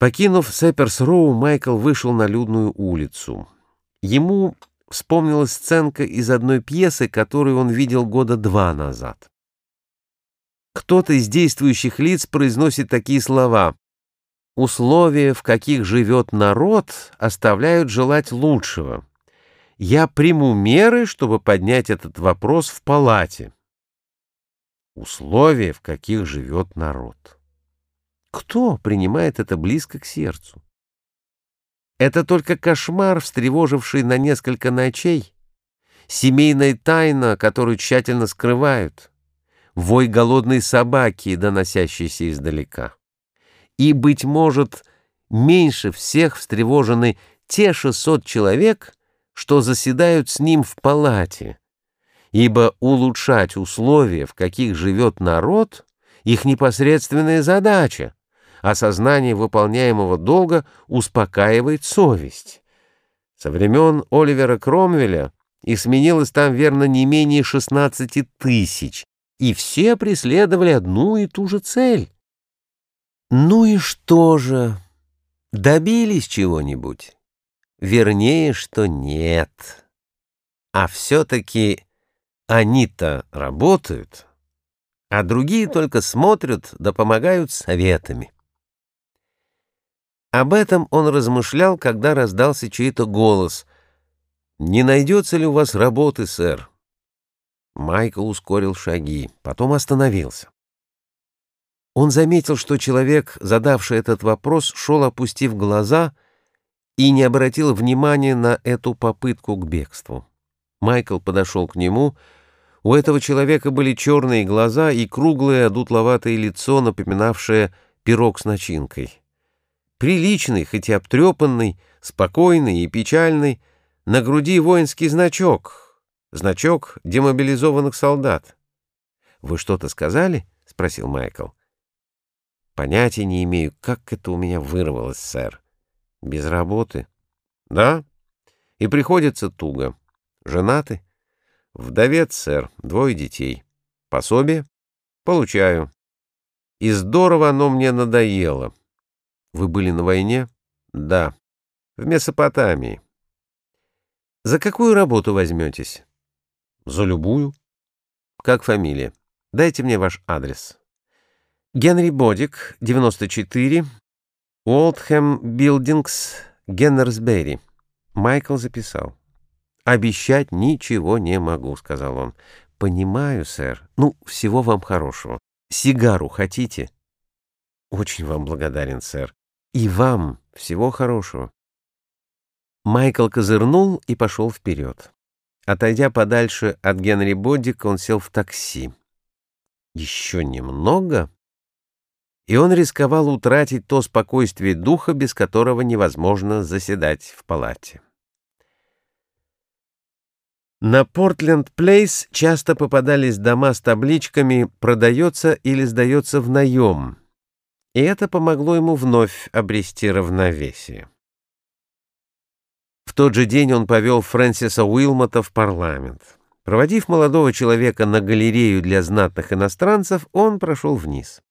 Покинув Сэперс-Роу, Майкл вышел на людную улицу. Ему вспомнилась сценка из одной пьесы, которую он видел года два назад. Кто-то из действующих лиц произносит такие слова «Условия, в каких живет народ, оставляют желать лучшего. Я приму меры, чтобы поднять этот вопрос в палате». Условия, в каких живет народ. Кто принимает это близко к сердцу? Это только кошмар, встревоживший на несколько ночей, семейная тайна, которую тщательно скрывают, вой голодной собаки, доносящийся издалека. И, быть может, меньше всех встревожены те 600 человек, что заседают с ним в палате, ибо улучшать условия, в каких живет народ, их непосредственная задача — осознание выполняемого долга успокаивает совесть. Со времен Оливера Кромвеля их сменилось там, верно, не менее 16 тысяч, и все преследовали одну и ту же цель. Ну и что же? Добились чего-нибудь? Вернее, что нет. А все-таки они-то работают, а другие только смотрят да помогают советами. Об этом он размышлял, когда раздался чей-то голос. «Не найдется ли у вас работы, сэр?» Майкл ускорил шаги, потом остановился. Он заметил, что человек, задавший этот вопрос, шел, опустив глаза, и не обратил внимания на эту попытку к бегству. Майкл подошел к нему. У этого человека были черные глаза и круглое, одутловатое лицо, напоминавшее пирог с начинкой. Приличный, хоть и обтрепанный, спокойный и печальный, на груди воинский значок, значок демобилизованных солдат. «Вы что-то сказали?» — спросил Майкл. «Понятия не имею, как это у меня вырвалось, сэр. Без работы?» «Да, и приходится туго. Женаты?» «Вдовец, сэр, двое детей. Пособие?» «Получаю. И здорово оно мне надоело». Вы были на войне? Да. В Месопотамии. За какую работу возьметесь? За любую. Как фамилия? Дайте мне ваш адрес. Генри Бодик, 94, Уолтхэм Билдингс, Геннерсбери. Майкл записал. «Обещать ничего не могу», — сказал он. «Понимаю, сэр. Ну, всего вам хорошего. Сигару хотите?» «Очень вам благодарен, сэр. И вам всего хорошего. Майкл козырнул и пошел вперед. Отойдя подальше от Генри Боддика, он сел в такси. Еще немного, и он рисковал утратить то спокойствие духа, без которого невозможно заседать в палате. На Портленд-Плейс часто попадались дома с табличками «Продается или сдается в наем», и это помогло ему вновь обрести равновесие. В тот же день он повел Фрэнсиса Уилмота в парламент. Проводив молодого человека на галерею для знатных иностранцев, он прошел вниз.